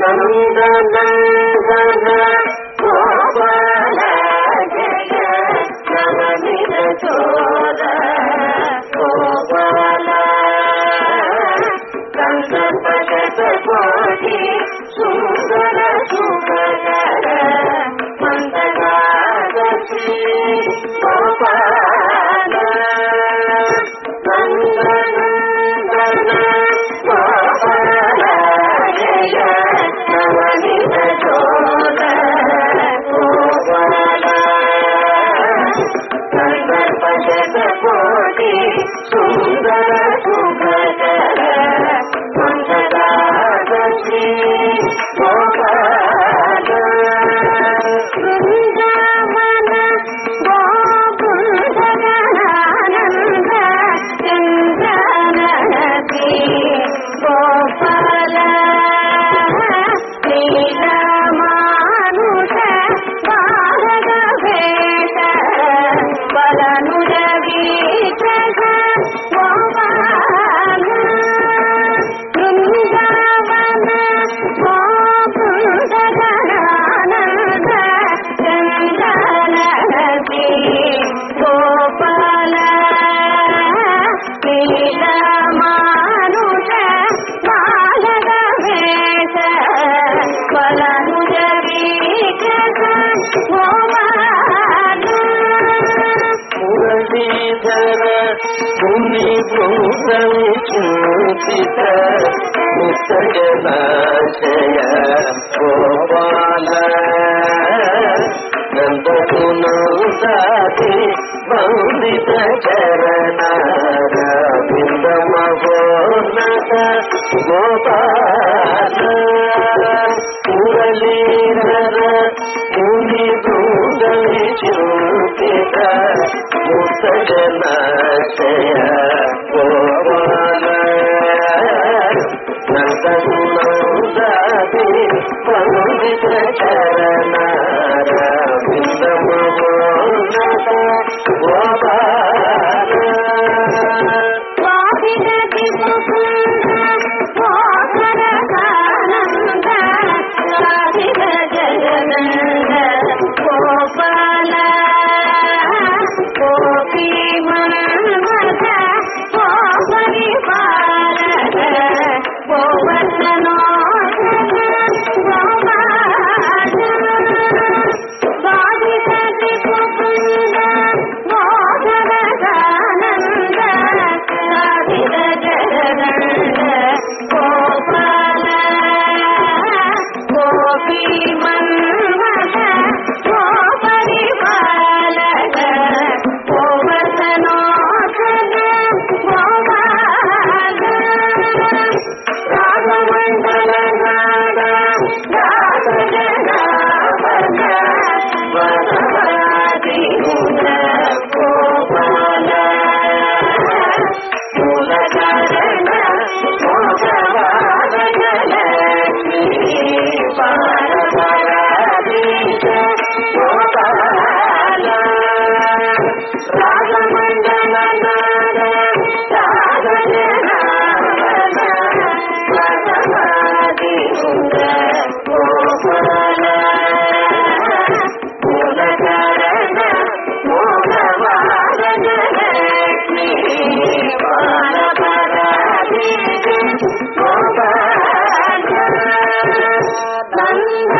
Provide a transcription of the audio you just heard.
నందనందన నీకు సంచిత నిత్యమాశయ గోపాల నందకును సాధి మౌలిత చరణ బిందమోన్నత గోపాల Whoa. சங்க